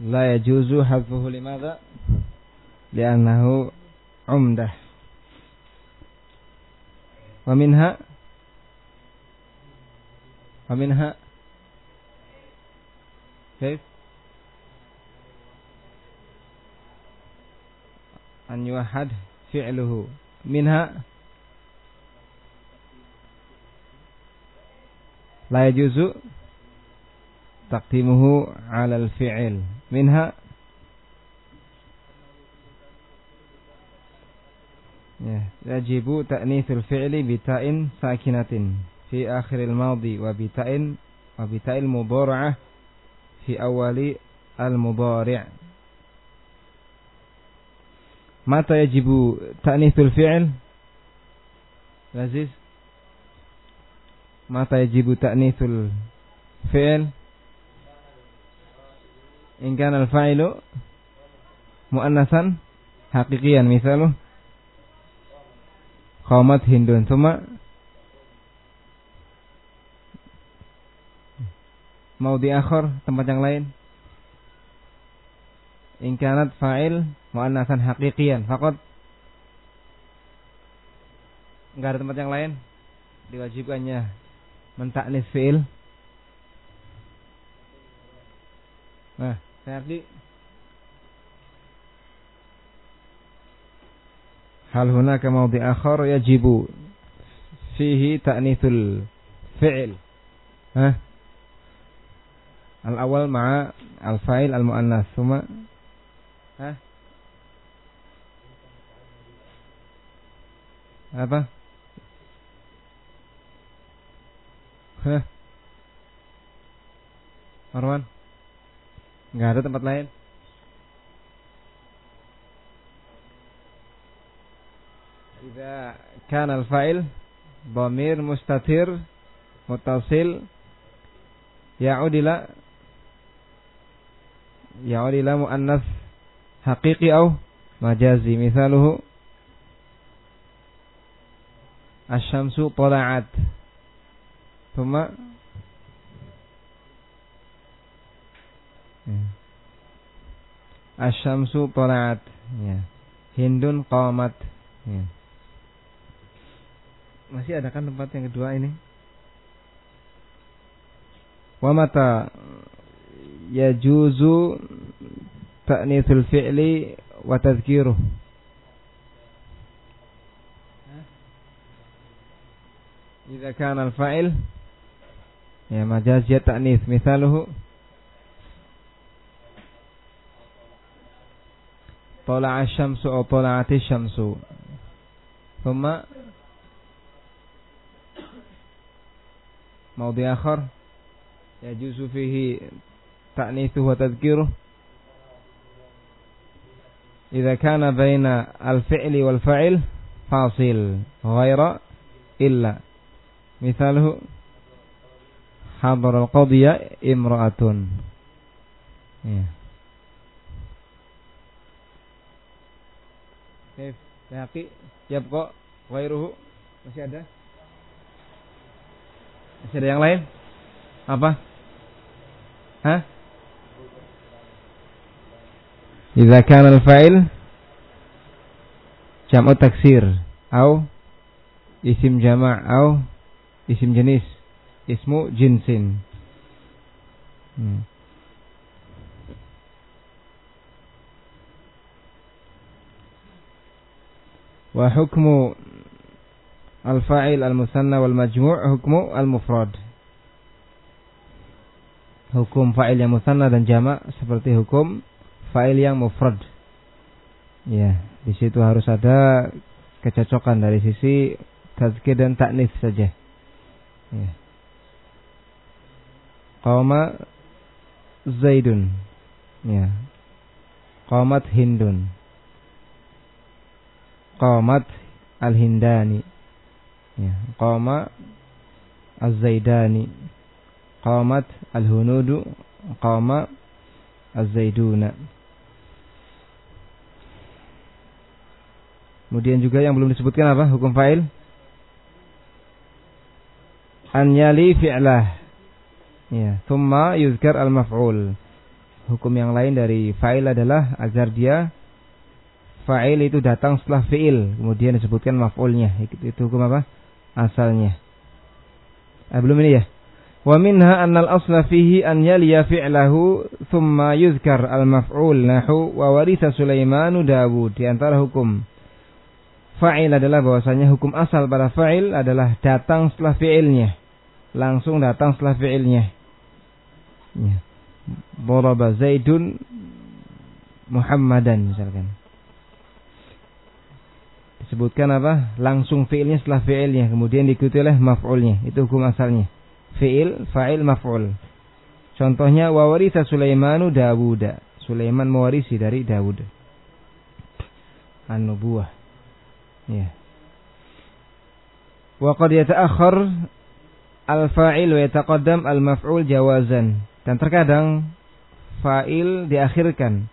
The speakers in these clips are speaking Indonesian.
لا يجوز حذفه لماذا لأنه عمدة ومنها ومنها كيف أن يوحد فعله منها لا يجوز تقديمه على الفعل منها يجب تأنيث الفعل بتاء ساكنة في آخر الماضي وبتاء وبتاء المضارعة في أول المضارع. متى يجب تأنيث الفعل؟ لذيذ متى يجب تأنيث الفعل؟ in kana al-fa'ilu muannasan haqiqiyan misalu qamat hindun. Thumma mau di akhir tempat yang lain. In kana fa'il muannasan haqiqiyan. Faqat enggak ada tempat yang lain. Diwajibkannya mentaknis fi'il. Nah saya hal hunaka mawdi akhar yajibu fihi ta'nithul fi'il ha Al-awal ma'a al-fa'il al-mu'annas. Suma Hah? Apa? Hah? Marwan? Enggak ada tempat lain? Jika kan al-fa'il Dhamir mustatir Mutasil Ya'udila يعود إلى مؤنث حقيقي أو مجازي مثاله الشمس طلعت ثم Hmm. Asyamsu tolaat. Ya. Hindun qamat. Ya. Masih ada kan tempat yang kedua ini? Wa mata yajuzu ta'nitsul fi'li wa tadhkiruh. Jika kan al-fa'il ya majaz ya ta'nits misaluhu طلع الشمس أو طلعت الشمس. ثم موضع آخر يجوز فيه تأنيثه وتذكيره. إذا كان بين الفعل والفعل فاصل غير إلا. مثاله حضر القضية امرأة. Kaif Siap kok Wairuhu Masih ada? Masih ada yang lain? Apa? Hah? Iza kan al-fa'il jam'u taksir au isim jama' au isim jenis ismu jinsin. Hmm. wa hukmu al-fa'il al-musanna wal majmu' hukmu al-mufrad. Hukum fa'il yang musanna dan jamak seperti hukum fa'il yang mufrad. Ya di situ harus ada kecocokan dari sisi tazkir dan taknis saja. Ya. Qawma zaidun. Ya. Qawmat hindun. Qamat Al-Hindani. Ya. Qama Az-Zaidani. Qamat Al-Hunudu. Qama Az-Zaiduna. Kemudian juga yang belum disebutkan apa hukum fa'il? An yali fi'lah. Ya, thumma yuzkar al-maf'ul. hukum yang lain dari fa'il adalah agar dia fa'il itu datang setelah fi'il, kemudian disebutkan maf'ulnya. Itu, itu hukum apa? Asalnya. Ah, belum ini ya? Wa minha annal asla fihi an yaliya fi'lahu thumma yuzkar al-maf'ul nahu wa waritha Sulaimanu Dawud. Di antara hukum fa'il adalah bahwasanya hukum asal pada fa'il adalah datang setelah fi'ilnya. Langsung datang setelah fi'ilnya. Ya. Boraba Zaidun Muhammadan misalkan. Disebutkan apa? Langsung fi'ilnya setelah fi'ilnya. Kemudian diikuti oleh maf'ulnya. Itu hukum asalnya fi'il, fa'il, maf'ul. Contohnya wawarisa Sulaimanu Dawuda. Sulaiman mewarisi dari Dawud. An-nubuwah. Ya. Wa qad yata'akhkhar al-fa'il wa yataqaddam al-maf'ul jawazan. Dan terkadang fa'il diakhirkan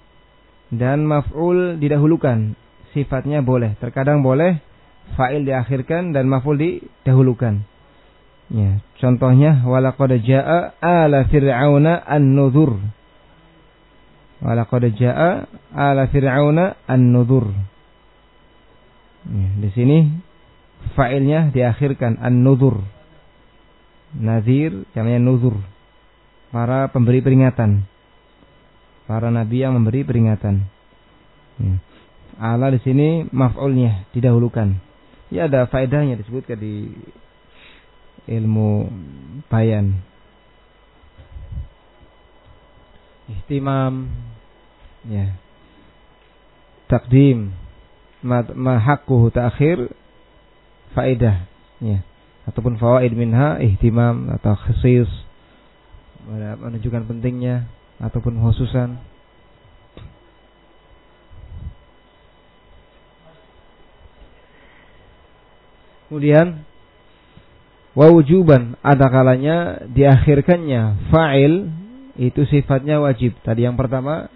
dan maf'ul didahulukan. Sifatnya boleh. Terkadang boleh fa'il diakhirkan dan maf'ul didahulukan. Ya, contohnya walaqad jaa ala fir'auna an-nudhur. Walaqad jaa ala fir'auna an-nudhur. Ya, di sini fa'ilnya diakhirkan an-nudhur. Nazir namanya nuzur. Para pemberi peringatan. Para nabi yang memberi peringatan. Ya. Ala di sini maf'ulnya didahulukan. Ya ada faedahnya disebutkan di ilmu bayan. Ihtimam ya. Takdim ma hakkuhu ta'khir faedah ya. Ataupun fawaid minha ihtimam atau khusus menunjukkan pentingnya ataupun khususan Kemudian Wawujuban ada kalanya diakhirkannya fa'il itu sifatnya wajib. Tadi yang pertama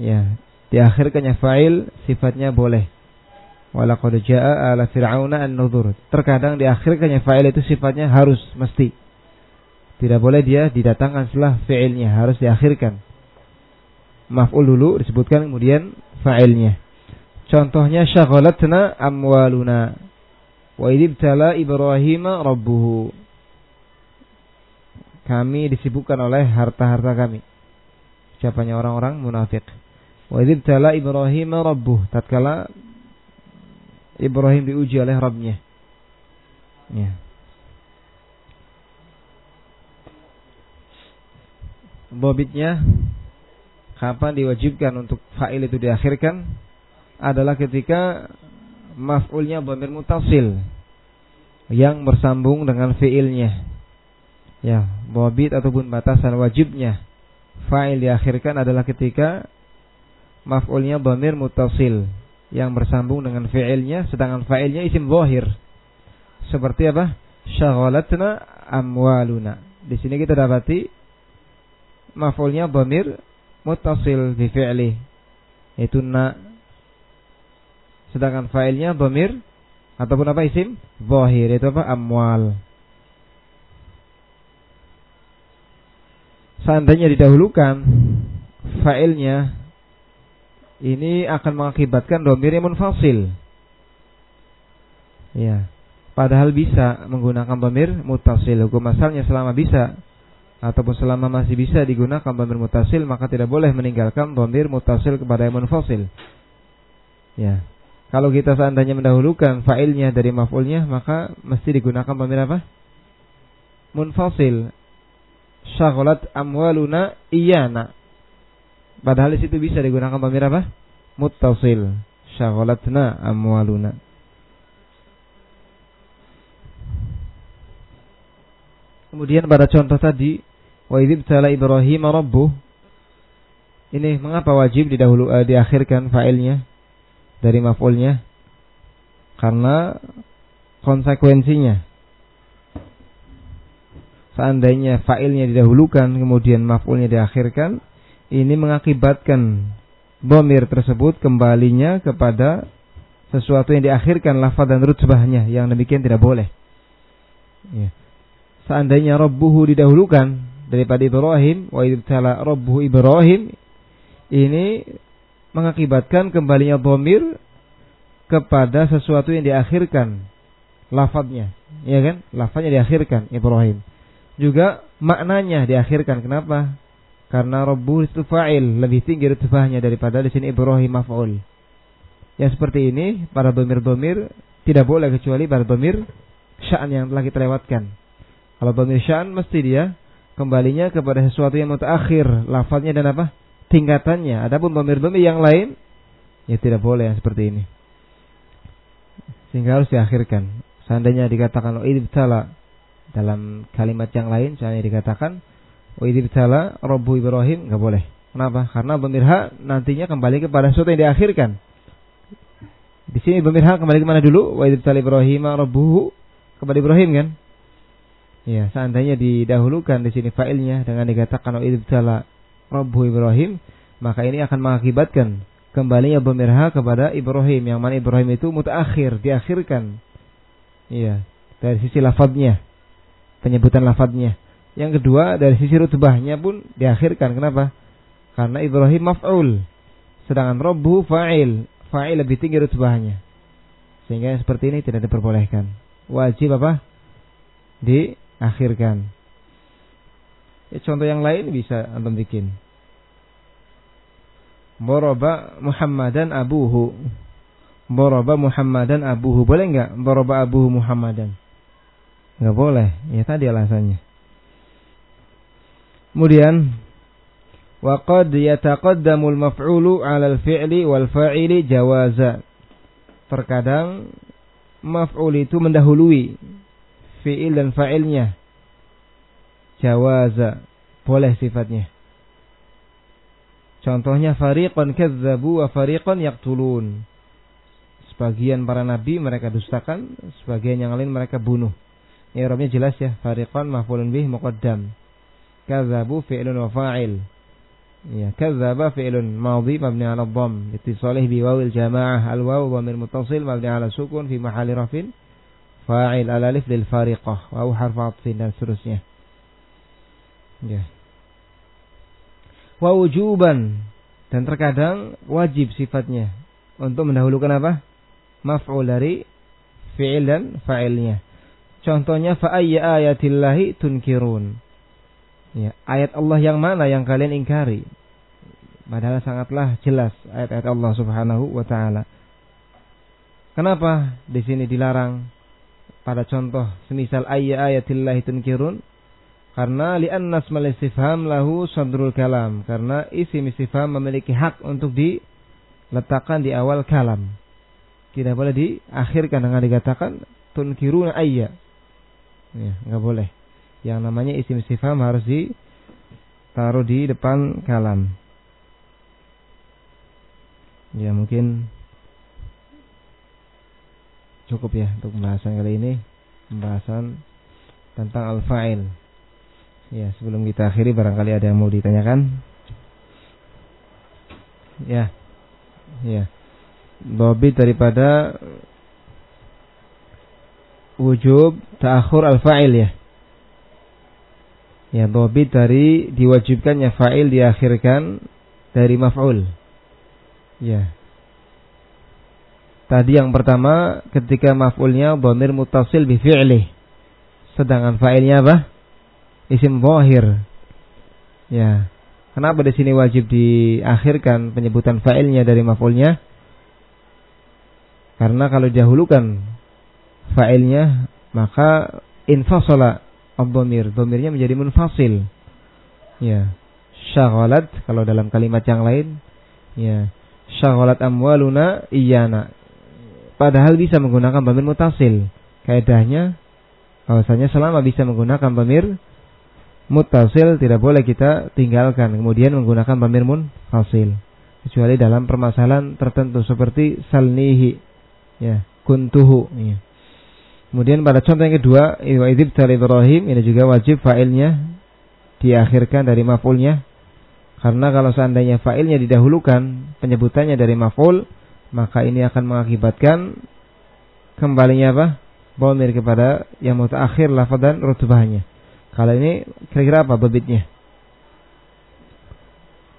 ya, diakhirkannya fa'il sifatnya boleh. Walaqad jaa ala fir'auna an-nuzur. Terkadang diakhirkannya fa'il itu sifatnya harus mesti. Tidak boleh dia didatangkan setelah fi'ilnya, harus diakhirkan. Maf'ul dulu disebutkan kemudian fa'ilnya. Contohnya syaghalatna amwaluna Wa idibtala Ibrahim rabbuhu. Kami disibukkan oleh harta-harta kami. Siapanya orang-orang munafik. Wa idibtala Ibrahim rabbuh. Tatkala Ibrahim diuji oleh Rabbnya. Ya. Bobitnya kapan diwajibkan untuk fa'il itu diakhirkan adalah ketika maf'ulnya dhamir mutasil yang bersambung dengan fiilnya. Ya, bobit ataupun batasan wajibnya fa'il diakhirkan adalah ketika maf'ulnya dhamir mutasil yang bersambung dengan fiilnya sedangkan fa'ilnya isim zahir. Seperti apa? Syaghalatna amwaluna. Di sini kita dapati maf'ulnya dhamir mutasil di fi'li. Itu na Sedangkan failnya domir ataupun apa isim? Zahir itu apa? Amwal. Seandainya didahulukan failnya ini akan mengakibatkan domir yang munfasil. Ya. Padahal bisa menggunakan domir mutasil. Hukum asalnya selama bisa ataupun selama masih bisa digunakan domir mutasil maka tidak boleh meninggalkan domir mutasil kepada yang munfasil. Ya. Kalau kita seandainya mendahulukan fa'ilnya dari maf'ulnya, maka mesti digunakan pemir apa? Munfasil. Syaghalat amwaluna iyana. Padahal situ bisa digunakan pemir apa? Muttasil. Syaghalatna amwaluna. Kemudian pada contoh tadi, wa idzibtala Ibrahim rabbuh. Ini mengapa wajib didahulu uh, diakhirkan fa'ilnya? Dari maf'ulnya. Karena konsekuensinya. Seandainya fa'ilnya didahulukan kemudian maf'ulnya diakhirkan ini mengakibatkan bomir tersebut kembalinya kepada sesuatu yang diakhirkan lafaz dan rutbahnya yang demikian tidak boleh. Ya. seandainya rabbuhu didahulukan daripada Ibrahim wa ibtala rabbuhu Ibrahim ini mengakibatkan kembalinya dhamir kepada sesuatu yang diakhirkan. Lafadznya. Ya kan? Lafadznya diakhirkan Ibrahim. Juga maknanya diakhirkan. Kenapa? Karena rabbu itu fa'il. Lebih tinggi rutbahnya daripada di sini Ibrahim maf'ul. Yang seperti ini para domir-domir tidak boleh kecuali pada domir sya'an yang telah kita lewatkan. Kalau domir sya'an mesti dia kembalinya kepada sesuatu yang mutaakhir lafadznya dan apa tingkatannya adapun domir-domir yang lain ya tidak boleh yang seperti ini sehingga harus diakhirkan. Seandainya dikatakan wa dalam kalimat yang lain, seandainya dikatakan wa idibtala Rabbu Ibrahim nggak boleh. Kenapa? Karena pemirha nantinya kembali kepada sesuatu yang diakhirkan. Di sini pemirha kembali ke mana dulu? Wa idibtala Ibrahim Rabbuhu kepada Ibrahim kan? Ya, seandainya didahulukan di sini failnya dengan dikatakan wa idibtala Rabbu Ibrahim, maka ini akan mengakibatkan kembalinya pemirha kepada Ibrahim yang mana Ibrahim itu mutakhir diakhirkan. Iya dari sisi lafadznya penyebutan lafadznya. Yang kedua dari sisi rutbahnya pun diakhirkan. Kenapa? Karena Ibrahim maf'ul sedangkan Rabbu fa'il fa'il lebih tinggi rutbahnya. Sehingga seperti ini tidak diperbolehkan. Wajib apa? Diakhirkan ya, contoh yang lain bisa antum bikin Boroba Muhammadan abuhu. Boroba Muhammadan abuhu. Boleh nggak? Boroba abuhu Muhammadan. Nggak boleh. Ya tadi alasannya. Kemudian Waqad yataqaddamul maf'ulu 'ala al-fi'li wal fa'ili jawaza. Terkadang maf'ul itu mendahului fi'il dan fa'ilnya. Jawaza. Boleh sifatnya. Contohnya fariqan kadzabu wa fariqan yaqtulun. Sebagian para nabi mereka dustakan, sebagian yang lain mereka bunuh. I'rabnya jelas ya, fariqan maf'ulun bih muqaddam. Kadzabu fi'lun wa fa'il. Ya, kadzaba fi'lun madhi mabni 'ala dhamm, ittisalih bi wawil jamaah al-waw dhamir muttasil mabni 'ala sukun fi mahalli rafin fa'il al-alif lil fariqah wa harf 'athfin dan seterusnya. Ya dan terkadang wajib sifatnya untuk mendahulukan apa? Maf'ul dari fi'il dan fa'ilnya. Contohnya fa ayya ayatillahi tunkirun. Ya, ayat Allah yang mana yang kalian ingkari? Padahal sangatlah jelas ayat-ayat Allah Subhanahu wa taala. Kenapa di sini dilarang pada contoh semisal ayya ayatillahi tunkirun? Karena li'anna asmal istifham lahu sadrul kalam. Karena isim istifham memiliki hak untuk diletakkan di awal kalam. Tidak boleh diakhirkan dengan dikatakan tunkiruna ayya. Ya, nggak boleh. Yang namanya isim istifham harus ditaruh di depan kalam. Ya mungkin cukup ya untuk pembahasan kali ini. Pembahasan tentang al-fa'il. Ya, sebelum kita akhiri barangkali ada yang mau ditanyakan. Ya. Ya. Dobit daripada wujub ta'akhur al-fa'il ya. Ya, dobit dari diwajibkannya fa'il diakhirkan dari maf'ul. Ya. Tadi yang pertama ketika maf'ulnya dhamir mutasil bi fi'li. Sedangkan fa'ilnya apa? Isim zahir. Ya. Kenapa di sini wajib diakhirkan penyebutan fa'ilnya dari maf'ulnya? Karena kalau dahulukan fa'ilnya maka infasala ad-dhamir. Menjadi munfasil. Ya. Syaghalat kalau dalam kalimat yang lain ya. Syaghalat amwaluna iyana. Padahal bisa menggunakan dhamir mutasil. Kaidahnya bahwasanya selama bisa menggunakan dhamir mutasil tidak boleh kita tinggalkan kemudian menggunakan pamir fasil kecuali dalam permasalahan tertentu seperti salnihi ya kuntuhu ya. kemudian pada contoh yang kedua wa idib Ibrahim ini juga wajib fa'ilnya diakhirkan dari maf'ulnya karena kalau seandainya fa'ilnya didahulukan penyebutannya dari maf'ul maka ini akan mengakibatkan kembalinya apa? Bomir kepada yang mutaakhir lafaz dan rutbahnya Kalau ini kira-kira apa bebitnya?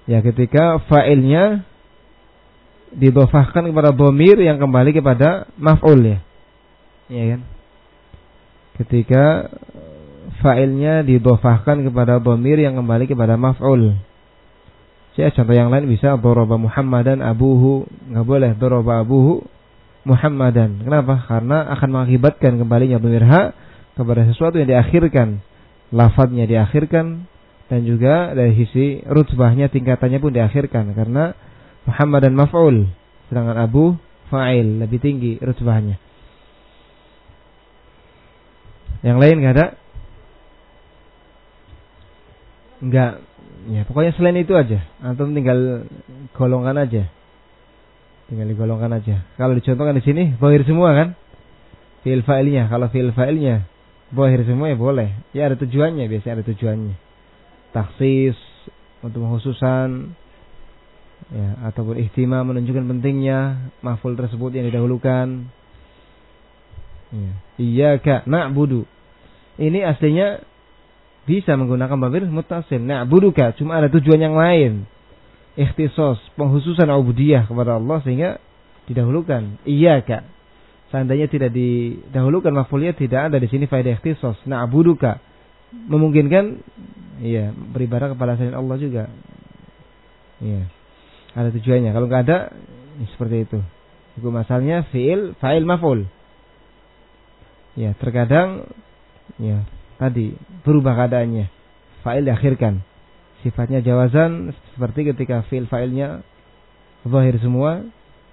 Ya ketika fa'ilnya didofahkan kepada bomir yang kembali kepada maf'ul ya. Iya kan? Ketika fa'ilnya didofahkan kepada bomir yang kembali kepada maf'ul. Ya, contoh yang lain bisa doroba Muhammadan abuhu. Nggak boleh doroba abuhu Muhammadan. Kenapa? Karena akan mengakibatkan kembalinya bomir kepada sesuatu yang diakhirkan. Lafadnya diakhirkan dan juga dari sisi rutbahnya tingkatannya pun diakhirkan. Karena Muhammad dan maf'ul sedangkan Abu fa'il lebih tinggi rutbahnya. Yang lain nggak ada? Nggak. Ya pokoknya selain itu aja. Antum tinggal golongkan aja. Tinggal digolongkan aja. Kalau dicontohkan di sini bohir semua kan? Fi'il fa'ilnya. Kalau fi'il fa'ilnya bohir semua ya boleh. Ya ada tujuannya biasanya ada tujuannya. Taksis untuk menghususan ya ataupun ihtima menunjukkan pentingnya maful tersebut yang didahulukan. Ya. iyyaka na'budu. Ini aslinya bisa menggunakan babir mutasil na'buduka cuma ada tujuan yang lain. Ikhtisos penghususan ubudiyah kepada Allah sehingga didahulukan. Iyyaka seandainya tidak didahulukan mafulnya tidak ada di sini faedah ikhtisos na'buduka memungkinkan Iya, beribadah kepada selain Allah juga. Iya. Ada tujuannya. Kalau nggak ada, ya seperti itu. Hukum asalnya fiil, fa'il, maf'ul. Ya, terkadang ya tadi berubah keadaannya. Fa'il diakhirkan. Sifatnya jawazan seperti ketika fiil fa'ilnya zahir semua,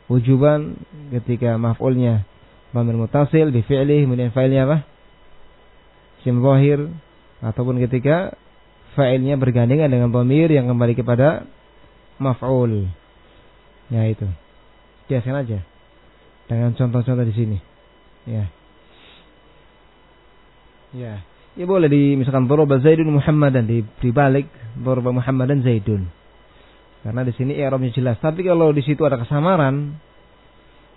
wujuban ketika maf'ulnya Mamil mutasil bi fi'li kemudian fa'ilnya apa? Sim zahir ataupun ketika fa'ilnya bergandengan dengan pemir yang kembali kepada maf'ul. Ya itu. Biasakan aja. Dengan contoh-contoh di sini. Ya. Ya. Ya boleh di misalkan Doroba Zaidun Muhammadan di dibalik Doroba Muhammadan Zaidun. Karena di sini i'rabnya jelas. Tapi kalau di situ ada kesamaran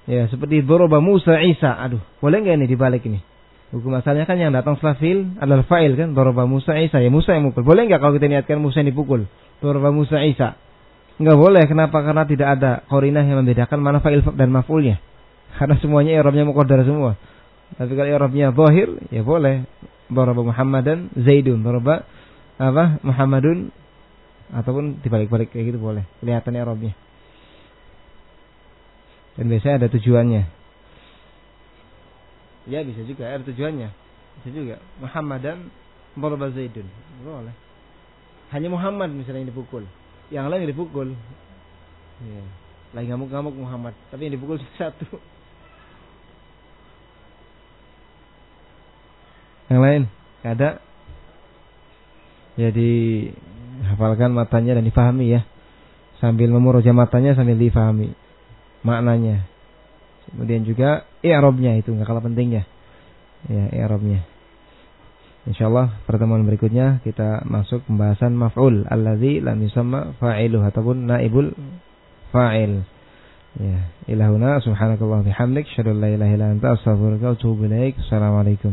ya seperti Doroba Musa Isa, aduh, boleh nggak ini dibalik ini? Hukum asalnya kan yang datang setelah fil adalah fa'il kan. Doroba Musa Isa. Ya Musa yang mukul. Boleh nggak kalau kita niatkan Musa yang dipukul? Doroba Musa Isa. Nggak boleh. Kenapa? Karena tidak ada korinah yang membedakan mana fa'il dan maf'ulnya. Karena semuanya i'rabnya muqaddar semua. Tapi kalau i'rabnya zahir, ya boleh. Doroba Muhammadan Zaidun. Doroba apa? Muhammadun ataupun dibalik-balik kayak gitu boleh. Kelihatan i'rabnya. Dan biasanya ada tujuannya. Ya bisa juga, ada tujuannya. Bisa juga. Muhammad dan Barba Zaidun. Boleh. Hanya Muhammad misalnya yang dipukul. Yang lain yang dipukul. Ya. Lagi ngamuk-ngamuk Muhammad. Tapi yang dipukul satu. Yang lain? Ada? Jadi hafalkan matanya dan difahami ya. Sambil memuroja matanya sambil difahami maknanya. Kemudian juga i'rabnya itu nggak kalah pentingnya. Ya, i'rabnya. Insyaallah pertemuan berikutnya kita masuk pembahasan maf'ul allazi lam yusamma fa'iluh ataupun naibul fa'il. Ya, ilahuna subhanakallah bihamdik, syadallah ilaha illa anta astaghfiruka wa atubu ilaik. Assalamualaikum.